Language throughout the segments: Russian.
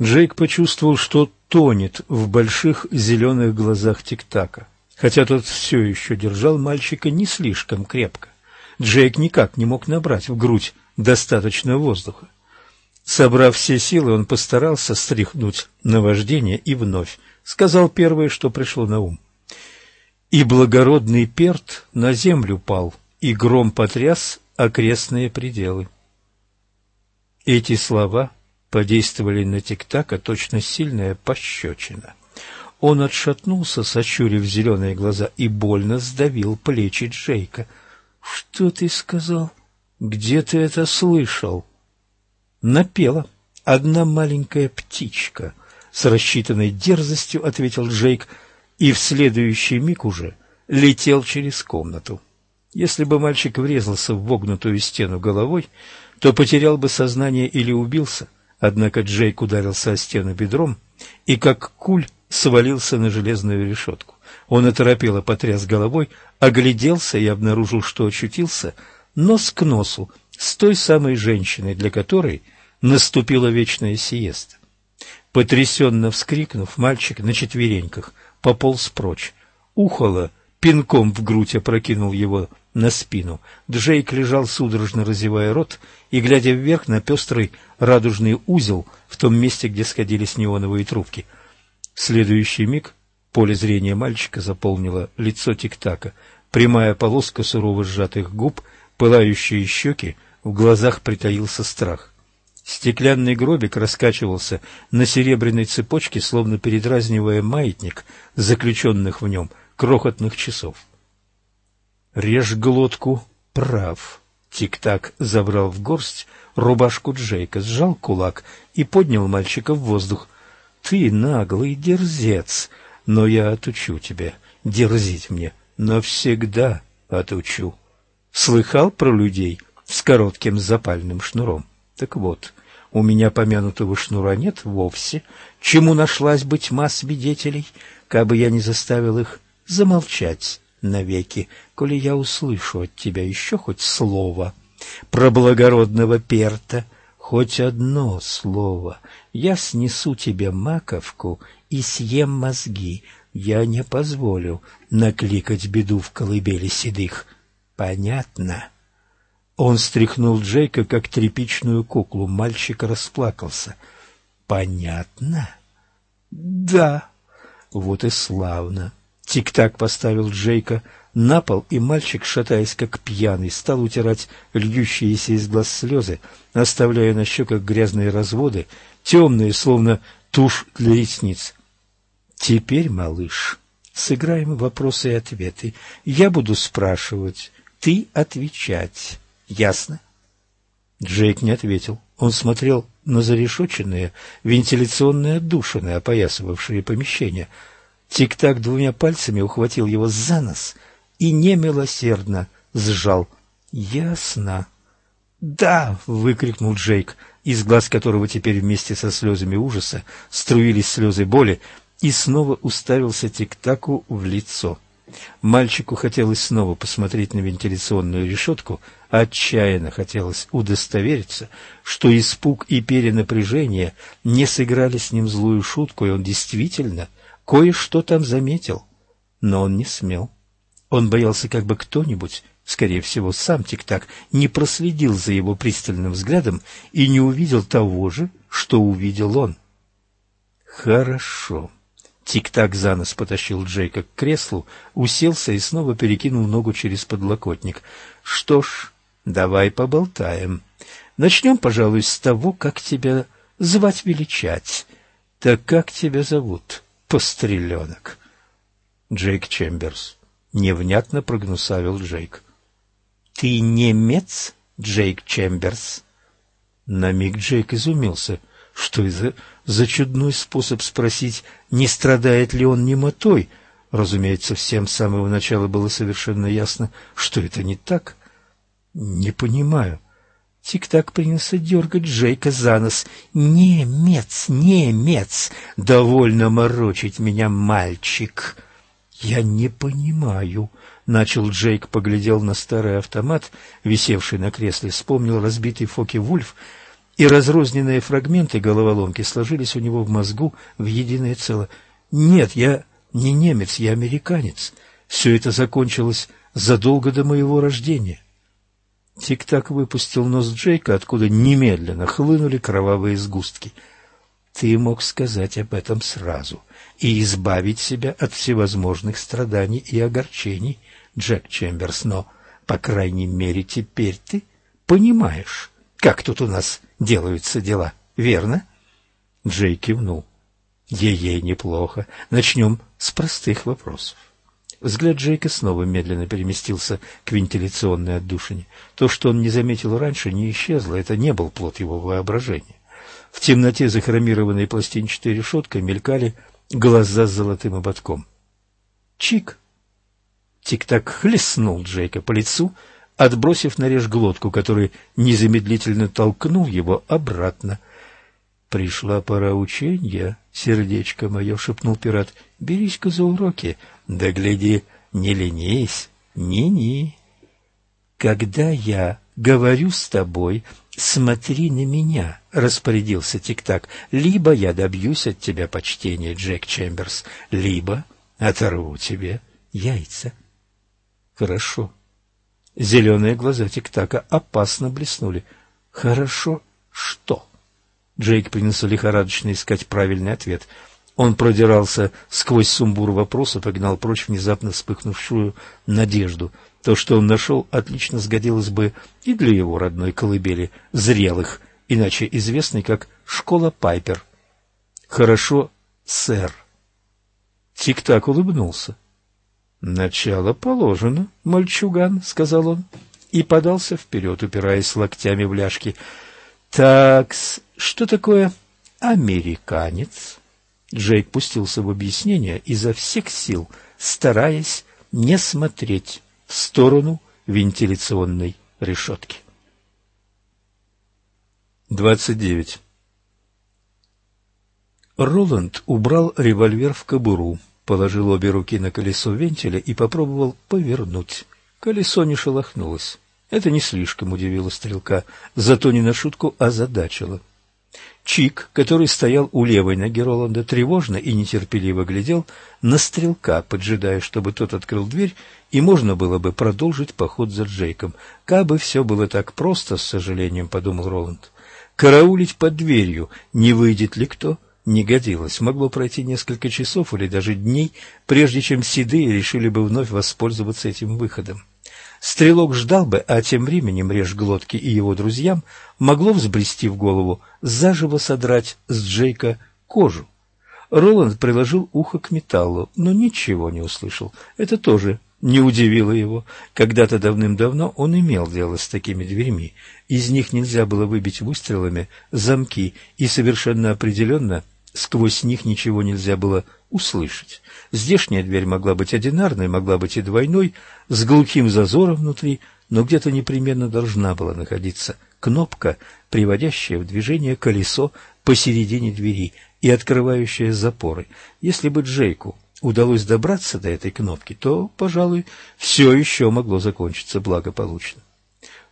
Джейк почувствовал, что тонет в больших зеленых глазах Тик-Така, хотя тот все еще держал мальчика не слишком крепко. Джейк никак не мог набрать в грудь достаточно воздуха. Собрав все силы, он постарался стряхнуть наваждение и вновь сказал первое, что пришло на ум. И благородный перт на землю пал, и гром потряс окрестные пределы. Эти слова подействовали на Тиктака точно сильная пощечина. Он отшатнулся, сощурив зеленые глаза, и больно сдавил плечи Джейка. — Что ты сказал? Где ты это слышал? Напела одна маленькая птичка. С рассчитанной дерзостью ответил Джейк, и в следующий миг уже летел через комнату. Если бы мальчик врезался в вогнутую стену головой, то потерял бы сознание или убился, однако Джейк ударился о стену бедром и, как куль, свалился на железную решетку. Он оторопело потряс головой, огляделся и обнаружил, что очутился нос к носу с той самой женщиной, для которой наступила вечная сиеста. Потрясенно вскрикнув, мальчик на четвереньках пополз прочь. Ухало пинком в грудь опрокинул его на спину. Джейк лежал судорожно разевая рот и глядя вверх на пестрый радужный узел в том месте, где сходились неоновые трубки. В следующий миг поле зрения мальчика заполнило лицо Тик-Така, прямая полоска сурово сжатых губ, пылающие щеки, в глазах притаился страх. Стеклянный гробик раскачивался на серебряной цепочке, словно передразнивая маятник заключенных в нем — крохотных часов. «Режь глотку, прав». Тик-так забрал в горсть рубашку Джейка, сжал кулак и поднял мальчика в воздух. «Ты наглый дерзец, но я отучу тебя дерзить мне, навсегда отучу». Слыхал про людей с коротким запальным шнуром? Так вот, у меня помянутого шнура нет вовсе. Чему нашлась бы тьма свидетелей, кабы я не заставил их замолчать навеки, коли я услышу от тебя еще хоть слово про благородного перта, хоть одно слово. Я снесу тебе маковку и съем мозги. Я не позволю накликать беду в колыбели седых. Понятно?» Он стряхнул Джейка, как тряпичную куклу. Мальчик расплакался. «Понятно?» «Да». «Вот и славно. Тик-так поставил Джейка на пол, и мальчик, шатаясь как пьяный, стал утирать льющиеся из глаз слезы, оставляя на щеках грязные разводы, темные, словно тушь для ресниц. «Теперь, малыш, сыграем вопросы и ответы. Я буду спрашивать, ты отвечать. Ясно?» Джейк не ответил. Он смотрел на зарешоченные вентиляционные отдушины, опоясывавшие помещение — Тик-так двумя пальцами ухватил его за нос и немилосердно сжал. «Ясно». «Да!» — выкрикнул Джейк, из глаз которого теперь вместе со слезами ужаса струились слезы боли, и снова уставился Тик-таку в лицо. Мальчику хотелось снова посмотреть на вентиляционную решетку, отчаянно хотелось удостовериться, что испуг и перенапряжение не сыграли с ним злую шутку, и он действительно кое-что там заметил, но он не смел. Он боялся, как бы кто-нибудь, скорее всего, сам Тик-Так, не проследил за его пристальным взглядом и не увидел того же, что увидел он. «Хорошо». Тик-так за нос потащил Джейка к креслу, уселся и снова перекинул ногу через подлокотник. «Что ж, давай поболтаем. Начнем, пожалуй, с того, как тебя звать-величать. Так как тебя зовут?» Постреленок. Джейк Чемберс. Невнятно прогнусавил Джейк. Ты немец, Джейк Чемберс? На миг Джейк изумился. Что это за чудной способ спросить, не страдает ли он немотой? Разумеется, всем с самого начала было совершенно ясно, что это не так. Не понимаю. Тик-так принялся дергать Джейка за нос. «Немец, немец! Довольно морочить меня, мальчик!» «Я не понимаю», — начал Джейк, поглядел на старый автомат, висевший на кресле, вспомнил разбитый Фоки Вульф и разрозненные фрагменты головоломки сложились у него в мозгу в единое целое. «Нет, я не немец, я американец. Все это закончилось задолго до моего рождения». Тик-так выпустил нос Джейка, откуда немедленно хлынули кровавые сгустки. «Ты мог сказать об этом сразу и избавить себя от всевозможных страданий и огорчений, Джек Чемберс, но, по крайней мере, теперь ты понимаешь, как тут у нас делаются дела, верно?» Джей кивнул. «Ей-ей, неплохо. Начнем с простых вопросов». Взгляд Джейка снова медленно переместился к вентиляционной отдушине. То, что он не заметил раньше, не исчезло, это не был плод его воображения. В темноте за хромированной пластинчатой решеткой мелькали глаза с золотым ободком. Чик! Тик-так хлестнул Джейка по лицу, отбросив нарежь глотку, который незамедлительно толкнул его обратно. «Пришла пора учения, сердечко мое», — шепнул пират. «Берись-ка за уроки, да гляди, не ленись, ни-ни. Когда я говорю с тобой, смотри на меня, — распорядился Тик-Так. Либо я добьюсь от тебя почтения, Джек Чемберс, либо оторву тебе яйца. Хорошо. Зеленые глаза Тик-Така опасно блеснули. Хорошо что? Джейк принялся лихорадочно искать правильный ответ — он продирался сквозь сумбур вопросов и гнал прочь внезапно вспыхнувшую надежду. То, что он нашел, отлично сгодилось бы и для его родной колыбели зрелых, иначе известной как «Школа Пайпер». «Хорошо, сэр». Тик-так улыбнулся. «Начало положено, мальчуган», — сказал он, и подался вперед, упираясь локтями в ляжки. «Такс, что такое американец?» Джейк пустился в объяснение изо всех сил, стараясь не смотреть в сторону вентиляционной решетки. 29. Роланд убрал револьвер в кобуру, положил обе руки на колесо вентиля и попробовал повернуть. Колесо не шелохнулось. Это не слишком удивило стрелка, зато не на шутку озадачило. Чик, который стоял у левой ноги Роланда, тревожно и нетерпеливо глядел на стрелка, поджидая, чтобы тот открыл дверь, и можно было бы продолжить поход за Джейком. Кабы все было так просто, с сожалением, подумал Роланд. Караулить под дверью, не выйдет ли кто, не годилось. Могло пройти несколько часов или даже дней, прежде чем седые решили бы вновь воспользоваться этим выходом. Стрелок ждал бы, а тем временем реж глотки и его друзьям могло взбрести в голову заживо содрать с Джейка кожу. Роланд приложил ухо к металлу, но ничего не услышал. Это тоже не удивило его. Когда-то давным-давно он имел дело с такими дверьми. Из них нельзя было выбить выстрелами замки, и совершенно определенно сквозь них ничего нельзя было услышать. Здешняя дверь могла быть одинарной, могла быть и двойной, с глухим зазором внутри, но где-то непременно должна была находиться кнопка, приводящая в движение колесо посередине двери и открывающая запоры. Если бы Джейку удалось добраться до этой кнопки, то, пожалуй, все еще могло закончиться благополучно.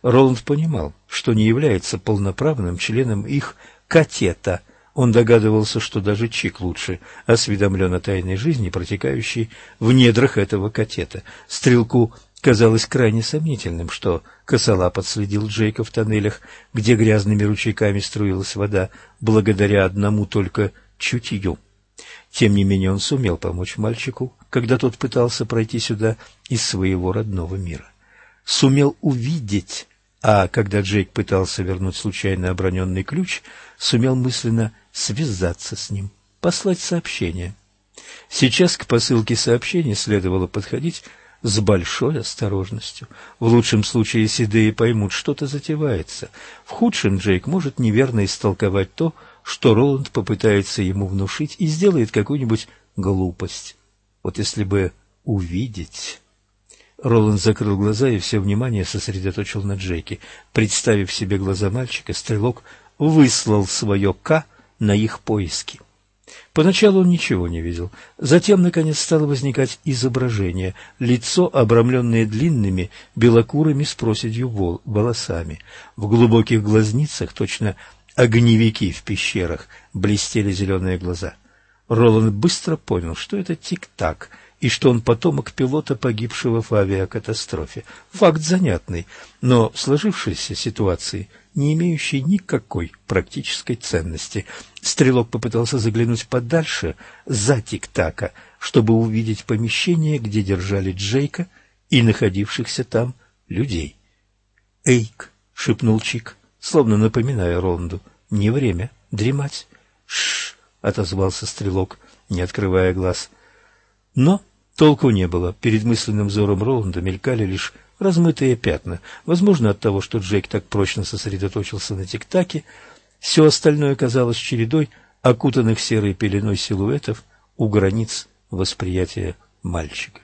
Роланд понимал, что не является полноправным членом их катета – он догадывался, что даже Чик лучше осведомлен о тайной жизни, протекающей в недрах этого катета. Стрелку казалось крайне сомнительным, что косолап отследил Джейка в тоннелях, где грязными ручейками струилась вода, благодаря одному только чутью. Тем не менее он сумел помочь мальчику, когда тот пытался пройти сюда из своего родного мира. Сумел увидеть, а когда Джейк пытался вернуть случайно оброненный ключ, сумел мысленно связаться с ним, послать сообщение. Сейчас к посылке сообщения следовало подходить с большой осторожностью. В лучшем случае седые поймут, что-то затевается. В худшем Джейк может неверно истолковать то, что Роланд попытается ему внушить и сделает какую-нибудь глупость. Вот если бы увидеть... Роланд закрыл глаза и все внимание сосредоточил на Джейке. Представив себе глаза мальчика, стрелок выслал свое «К» на их поиски. Поначалу он ничего не видел. Затем, наконец, стало возникать изображение. Лицо, обрамленное длинными, белокурыми с проседью вол, волосами. В глубоких глазницах, точно огневики в пещерах, блестели зеленые глаза. Роланд быстро понял, что это тик-так, и что он потомок пилота, погибшего в авиакатастрофе. Факт занятный, но в сложившейся ситуации не имеющий никакой практической ценности. Стрелок попытался заглянуть подальше, за тик-така, чтобы увидеть помещение, где держали Джейка и находившихся там людей. «Эйк!» — шепнул Чик, словно напоминая Ронду. «Не время дремать». «Ш-ш-ш!» — отозвался стрелок, не открывая глаз. Но толку не было. Перед мысленным взором Роланда мелькали лишь размытые пятна. Возможно, от того, что Джейк так прочно сосредоточился на тик-таке, все остальное казалось чередой окутанных серой пеленой силуэтов у границ восприятия мальчика.